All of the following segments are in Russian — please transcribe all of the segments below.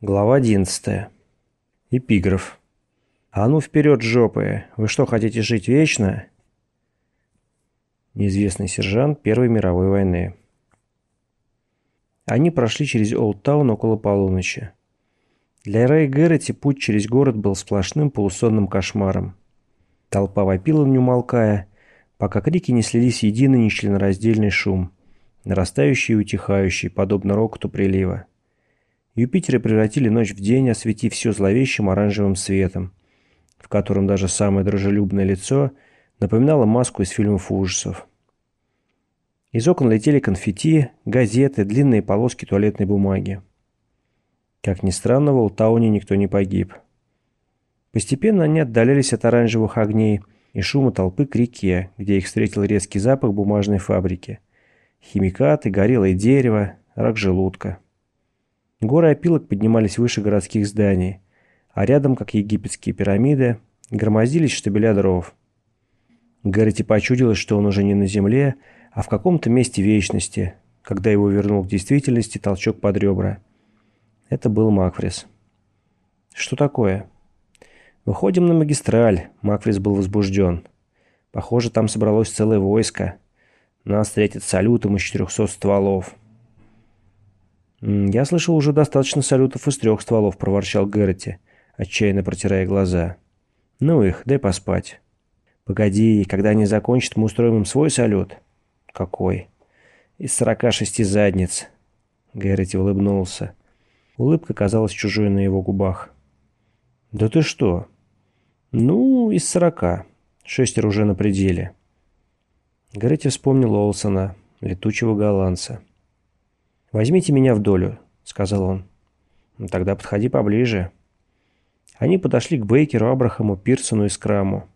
Глава 11. Эпиграф. «А ну вперед, жопы! Вы что, хотите жить вечно?» Неизвестный сержант Первой мировой войны. Они прошли через Олдтаун около полуночи. Для Рэй Гэрроти путь через город был сплошным полусонным кошмаром. Толпа вопила, не умолкая, пока крики не слились в единый нечленораздельный шум, нарастающий и утихающий, подобно рокоту прилива. Юпитеры превратили ночь в день, осветив все зловещим оранжевым светом, в котором даже самое дружелюбное лицо напоминало маску из фильмов ужасов. Из окон летели конфетти, газеты, длинные полоски туалетной бумаги. Как ни странно, в Олтауне никто не погиб. Постепенно они отдалялись от оранжевых огней и шума толпы к реке, где их встретил резкий запах бумажной фабрики. Химикаты, горелое дерево, рак желудка. Горы опилок поднимались выше городских зданий, а рядом, как египетские пирамиды, громоздились штабеля дров. Гаррити почудилось, что он уже не на земле, а в каком-то месте вечности, когда его вернул к действительности толчок под ребра. Это был Макфрис. «Что такое?» «Выходим на магистраль», — Макфрис был возбужден. «Похоже, там собралось целое войско. Нас встретят салютом из четырехсот стволов». «Я слышал уже достаточно салютов из трех стволов», — проворчал Гэрроти, отчаянно протирая глаза. «Ну их, дай поспать». «Погоди, когда они закончат, мы устроим им свой салют». «Какой?» «Из сорока шести задниц». Гэрроти улыбнулся. Улыбка казалась чужой на его губах. «Да ты что?» «Ну, из сорока. Шестеро уже на пределе». Гэрроти вспомнил Олсона, летучего голландца. «Возьмите меня в долю», — сказал он. «Ну, «Тогда подходи поближе». Они подошли к Бейкеру, Абрахаму, Пирсону и Скраму.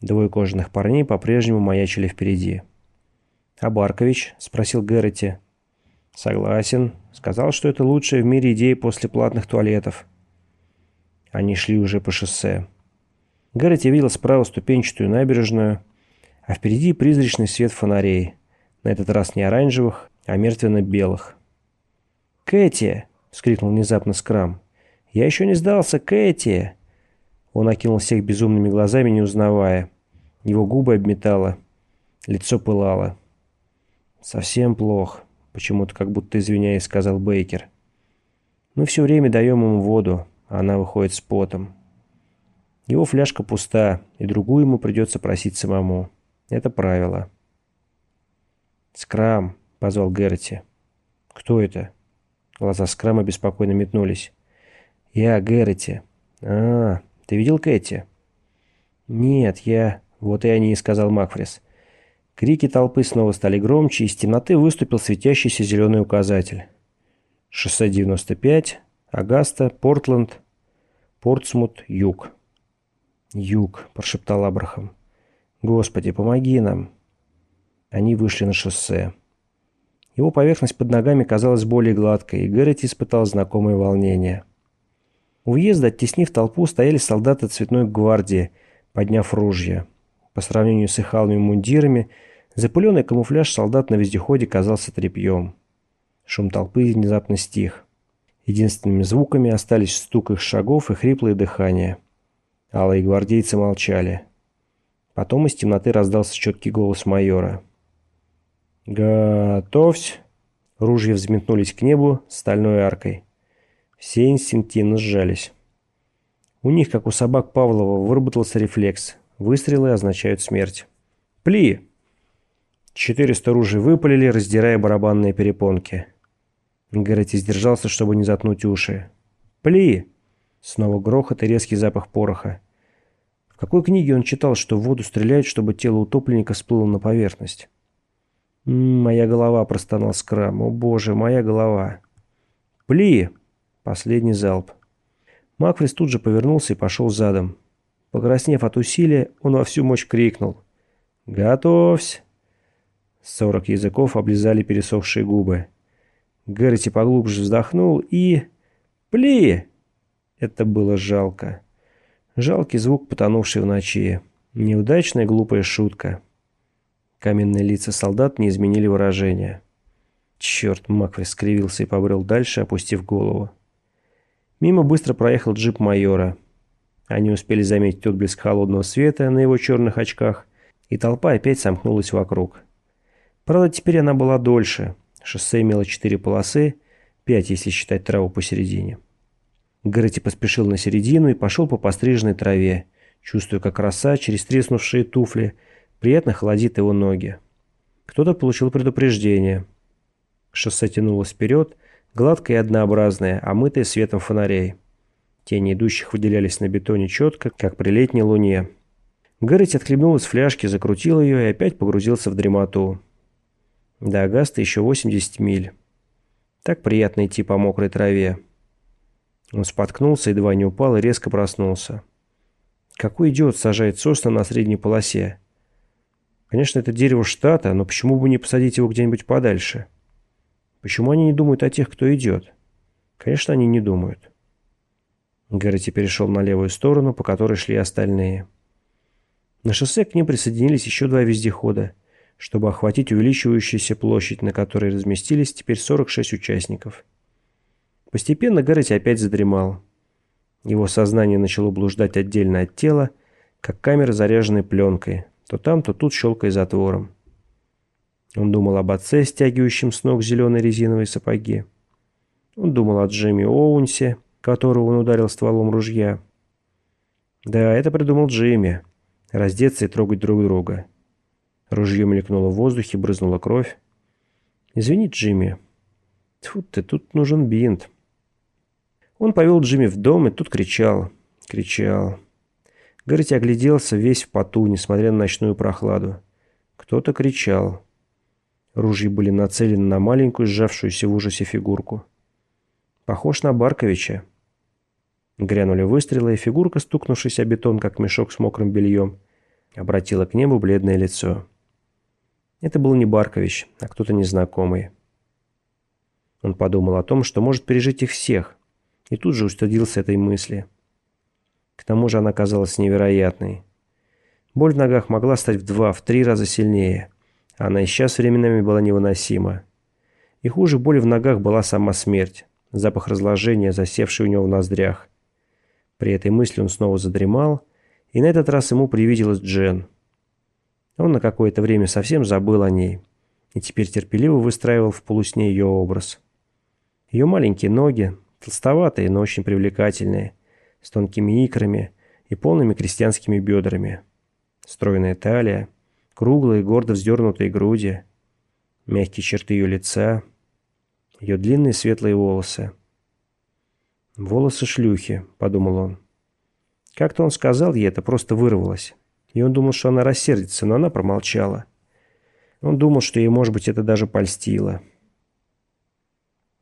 Двое кожаных парней по-прежнему маячили впереди. «А Баркович?» — спросил Гэрроти. «Согласен. Сказал, что это лучшая в мире идея после платных туалетов». Они шли уже по шоссе. Гэрроти видел справа ступенчатую набережную, а впереди призрачный свет фонарей, на этот раз не оранжевых, а мертвенно-белых. «Кэти!» — вскрикнул внезапно Скрам. «Я еще не сдался, Кэти!» Он окинул всех безумными глазами, не узнавая. Его губы обметало. Лицо пылало. «Совсем плохо», — почему-то как будто извиняясь, сказал Бейкер. «Мы все время даем ему воду, а она выходит с потом. Его фляжка пуста, и другую ему придется просить самому. Это правило». «Скрам», — позвал Герти. «Кто это?» Глаза Скрама беспокойно метнулись. «Я Герти. «А, ты видел Кэти?» «Нет, я...» «Вот и они», — сказал Макфрис. Крики толпы снова стали громче, из темноты выступил светящийся зеленый указатель. Шоссе 95, Агаста, Портленд, Портсмут, Юг. «Юг», — прошептал Абрахам. «Господи, помоги нам». Они вышли на шоссе. Его поверхность под ногами казалась более гладкой, и Гэрроти испытал знакомое волнение. У въезда, оттеснив толпу, стояли солдаты цветной гвардии, подняв ружья. По сравнению с их алыми мундирами, запыленный камуфляж солдат на вездеходе казался тряпьем. Шум толпы внезапно стих. Единственными звуками остались стук их шагов и хриплое дыхание. Алые гвардейцы молчали. Потом из темноты раздался четкий голос майора. «Готовься!» Ружья взметнулись к небу стальной аркой. Все инстинктивно сжались. У них, как у собак Павлова, выработался рефлекс. Выстрелы означают смерть. «Пли!» Четыреста ружей выпалили, раздирая барабанные перепонки. Гаррити сдержался, чтобы не заткнуть уши. «Пли!» Снова грохот и резкий запах пороха. В какой книге он читал, что в воду стреляют, чтобы тело утопленника всплыло на поверхность? «Моя голова», — простонал Скрам. «О боже, моя голова!» «Пли!» Последний залп. Макфрис тут же повернулся и пошел задом. Покраснев от усилия, он во всю мощь крикнул. «Готовься!» Сорок языков облизали пересохшие губы. Гэрроти поглубже вздохнул и... «Пли!» Это было жалко. Жалкий звук, потонувший в ночи. Неудачная глупая шутка. Каменные лица солдат не изменили выражения. Черт, Макфрис скривился и побрел дальше, опустив голову. Мимо быстро проехал джип майора. Они успели заметить отблеск холодного света на его черных очках, и толпа опять сомкнулась вокруг. Правда, теперь она была дольше. Шоссе имело четыре полосы, пять, если считать траву посередине. Гэрроти поспешил на середину и пошел по постриженной траве, чувствуя, как роса через треснувшие туфли приятно холодит его ноги. Кто-то получил предупреждение. Шоссе тянулось вперед, гладкое и однообразное, омытое светом фонарей. Тени идущих выделялись на бетоне четко, как при летней луне. Гэрроти отхлебнул из фляжки, закрутил ее и опять погрузился в дремоту. До Агаста еще 80 миль. Так приятно идти по мокрой траве. Он споткнулся, едва не упал и резко проснулся. Какой идиот сажает сосна на средней полосе? Конечно, это дерево штата, но почему бы не посадить его где-нибудь подальше? Почему они не думают о тех, кто идет? Конечно, они не думают. Гаррити перешел на левую сторону, по которой шли остальные. На шоссе к ним присоединились еще два вездехода, чтобы охватить увеличивающуюся площадь, на которой разместились теперь 46 участников. Постепенно Гаррити опять задремал. Его сознание начало блуждать отдельно от тела, как камера, заряженной пленкой, то там, то тут щелкая затвором. Он думал об отце, стягивающем с ног зеленые резиновые сапоги. Он думал о Джимми Оуэнсе, которого он ударил стволом ружья. Да, это придумал Джимми. Раздеться и трогать друг друга. Ружье мелькнуло в воздухе, брызнула кровь. «Извини, Джимми. Тьфу ты, тут нужен бинт». Он повел Джимми в дом и тут кричал. Кричал. Гаррити огляделся весь в поту, несмотря на ночную прохладу. Кто-то кричал. Ружья были нацелены на маленькую, сжавшуюся в ужасе фигурку. Похож на Барковича. Грянули выстрелы, и фигурка, стукнувшись о бетон, как мешок с мокрым бельем, обратила к небу бледное лицо. Это был не Баркович, а кто-то незнакомый. Он подумал о том, что может пережить их всех, и тут же устыдился этой мысли. К тому же она казалась невероятной. Боль в ногах могла стать в два, в три раза сильнее. Она и сейчас временами была невыносима. И хуже боли в ногах была сама смерть, запах разложения, засевший у него в ноздрях. При этой мысли он снова задремал, и на этот раз ему привиделась Джен. Он на какое-то время совсем забыл о ней, и теперь терпеливо выстраивал в полусне ее образ. Ее маленькие ноги, толстоватые, но очень привлекательные, с тонкими икрами и полными крестьянскими бедрами. Стройная талия, круглые, гордо вздернутые груди, мягкие черты ее лица, ее длинные светлые волосы. «Волосы шлюхи», — подумал он. Как-то он сказал ей это, просто вырвалось. И он думал, что она рассердится, но она промолчала. Он думал, что ей, может быть, это даже польстило.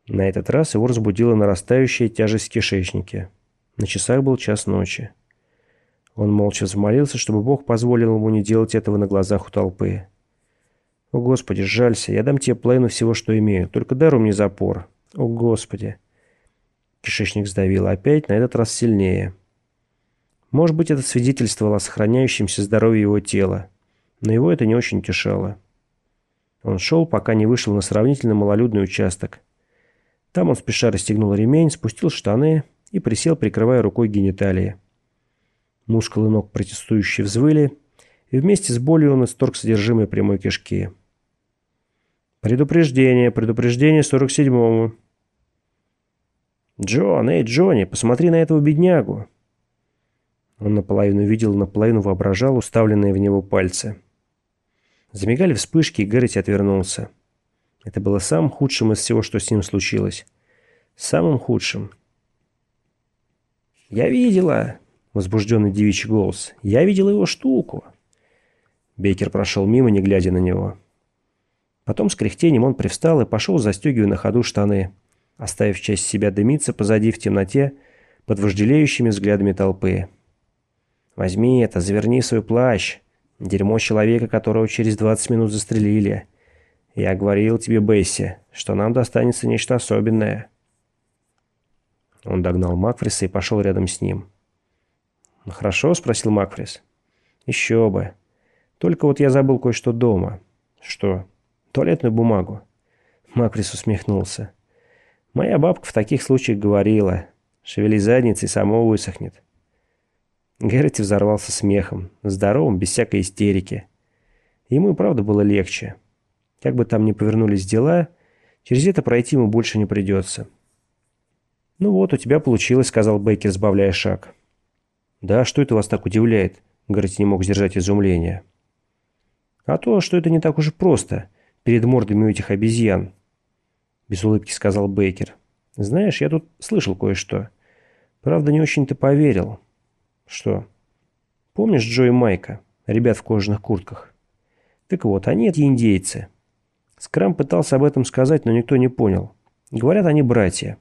На этот раз его разбудила нарастающая тяжесть в кишечнике. На часах был час ночи. Он молча взмолился, чтобы Бог позволил ему не делать этого на глазах у толпы. «О, Господи, жалься, я дам тебе половину всего, что имею, только дару мне запор. О, Господи!» Кишечник сдавил опять, на этот раз сильнее. Может быть, это свидетельствовало о сохраняющемся здоровье его тела, но его это не очень утешало. Он шел, пока не вышел на сравнительно малолюдный участок. Там он спеша расстегнул ремень, спустил штаны и присел, прикрывая рукой гениталии. Мускулы ног протестующие взвыли, и вместе с болью он исторг содержимое прямой кишки. «Предупреждение, предупреждение 47-му!» «Джон, эй, Джонни, посмотри на этого беднягу!» Он наполовину видел, наполовину воображал уставленные в него пальцы. Замигали вспышки, и Гэрроти отвернулся. Это было самым худшим из всего, что с ним случилось. Самым худшим. «Я видела!» — возбужденный девичий голос. «Я видела его штуку!» Бейкер прошел мимо, не глядя на него. Потом с кряхтением он привстал и пошел, застегивая на ходу штаны, оставив часть себя дымиться позади в темноте под вожделеющими взглядами толпы. «Возьми это, заверни свой плащ. Дерьмо человека, которого через 20 минут застрелили. Я говорил тебе, Бесси, что нам достанется нечто особенное». Он догнал Макфриса и пошел рядом с ним. «Ну, «Хорошо?» – спросил Макфрис. «Еще бы. Только вот я забыл кое-что дома». «Что?» «Туалетную бумагу». Макфрис усмехнулся. «Моя бабка в таких случаях говорила, Шевели задницей, само высохнет. Гэрроти взорвался смехом, здоровым, без всякой истерики. Ему и правда было легче. Как бы там ни повернулись дела, через это пройти ему больше не придется. «Ну вот, у тебя получилось», — сказал Бейкер, сбавляя шаг. «Да, что это вас так удивляет?» — Гэрроти не мог сдержать изумления. «А то, что это не так уж и просто, перед мордами у этих обезьян», — без улыбки сказал Бейкер. «Знаешь, я тут слышал кое-что. Правда, не очень-то поверил». «Что?» «Помнишь Джо и Майка, ребят в кожаных куртках?» «Так вот, они эти индейцы». Скрам пытался об этом сказать, но никто не понял. Говорят, они братья.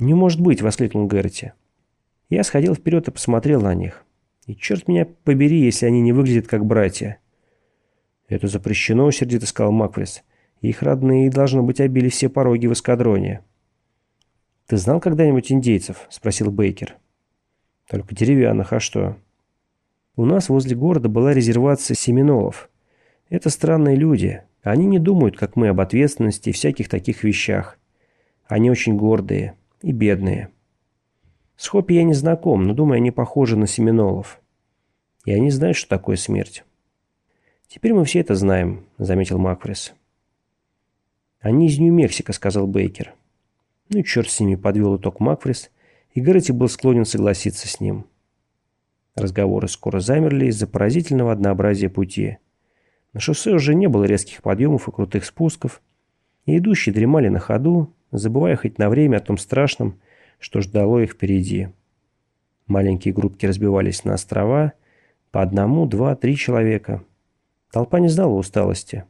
«Не может быть!» — воскликнул Гэрти. Я сходил вперед и посмотрел на них. И черт меня побери, если они не выглядят как братья. «Это запрещено», — сердито сказал Макфрис. «Их родные, должно быть, обили все пороги в эскадроне». «Ты знал когда-нибудь индейцев?» — спросил Бейкер. Только деревянных, а что? У нас возле города была резервация семинолов. Это странные люди. Они не думают, как мы, об ответственности и всяких таких вещах. Они очень гордые и бедные. С Хоппи я не знаком, но думаю, они похожи на семинолов. И они знают, что такое смерть. Теперь мы все это знаем, заметил Макфрис. Они из Нью-Мексико, сказал Бейкер. Ну, черт с ними, подвел итог Макфрис и Гэрроти был склонен согласиться с ним. Разговоры скоро замерли из-за поразительного однообразия пути. На шоссе уже не было резких подъемов и крутых спусков, идущие дремали на ходу, забывая хоть на время о том страшном, что ждало их впереди. Маленькие группки разбивались на острова, по одному, два, три человека. Толпа не знала усталости.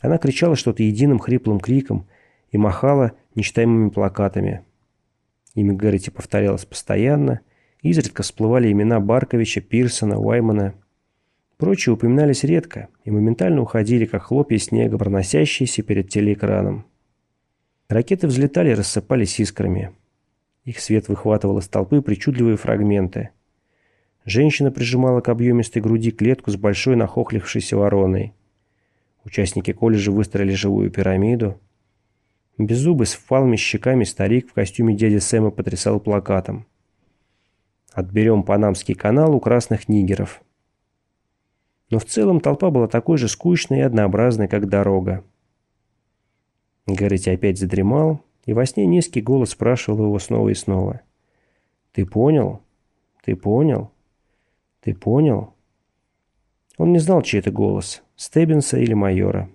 Она кричала что-то единым хриплым криком и махала нечитаемыми плакатами – Имя Гэрроти повторялось постоянно, изредка всплывали имена Барковича, Пирсона, Уаймана. Прочие упоминались редко и моментально уходили, как хлопья снега, проносящиеся перед телеэкраном. Ракеты взлетали и рассыпались искрами. Их свет выхватывал из толпы причудливые фрагменты. Женщина прижимала к объемистой груди клетку с большой нахохлившейся вороной. Участники колледжа выстроили живую пирамиду – Беззубый с впалыми щеками старик в костюме дяди Сэма потрясал плакатом. «Отберем Панамский канал у красных нигеров». Но в целом толпа была такой же скучной и однообразной, как дорога. Гаррити опять задремал, и во сне низкий голос спрашивал его снова и снова. «Ты понял? Ты понял? Ты понял?» Он не знал, чей это голос, Стеббинса или майора.